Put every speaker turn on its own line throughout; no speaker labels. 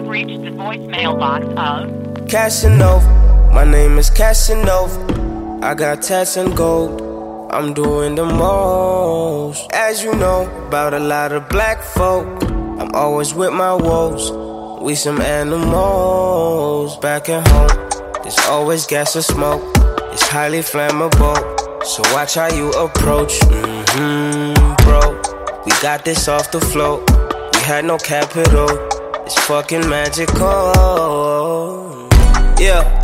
reached the voicemail box of
Casanova. My name is Casanova. I got tats and gold. I'm doing the most. As you know, about a lot of black folk. I'm always with my woes. We some animals. Back at home, there's always gas or smoke. It's highly flammable. So watch how you approach. Mm-hmm, bro. We got this off the float. We had no capital. It's fucking magical. Yeah.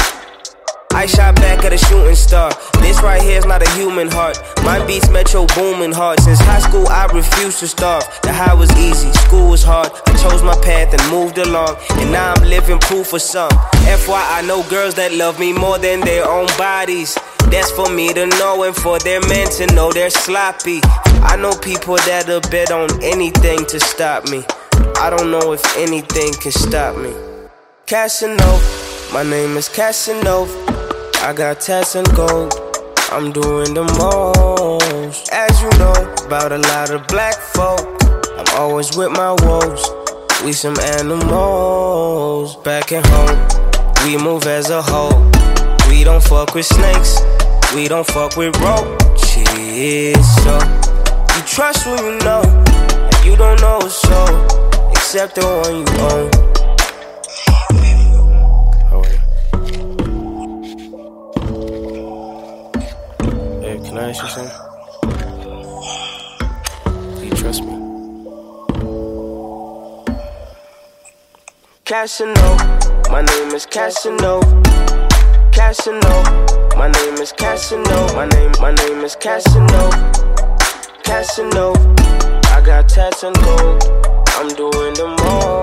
I shot back at a shooting star. This right here is not a human heart. My beats Metro Boomin hard. Since high school, I refused to starve. The high was easy, school was hard. I chose my path and moved along. And now I'm living proof for some. FYI, I know girls that love me more than their own bodies. That's for me to know and for their men to know they're sloppy. I know people that'll bet on anything to stop me. I don't know if anything can stop me. Casanova, my name is Casanova. I got tats and gold. I'm doing the most. As you know, about a lot of black folk. I'm always with my woes. We some animals. Back at home, we move as a whole. We don't fuck with snakes. We don't fuck with roaches. So you trust who you know, except the one you own. Oh. Hey, can I ask you something? Do you trust me? Casanova, my name is Casanova. Casanova, my name is Casanova. My name, my name is Casanova. Casanova, I got tats and gold. I'm doing the most.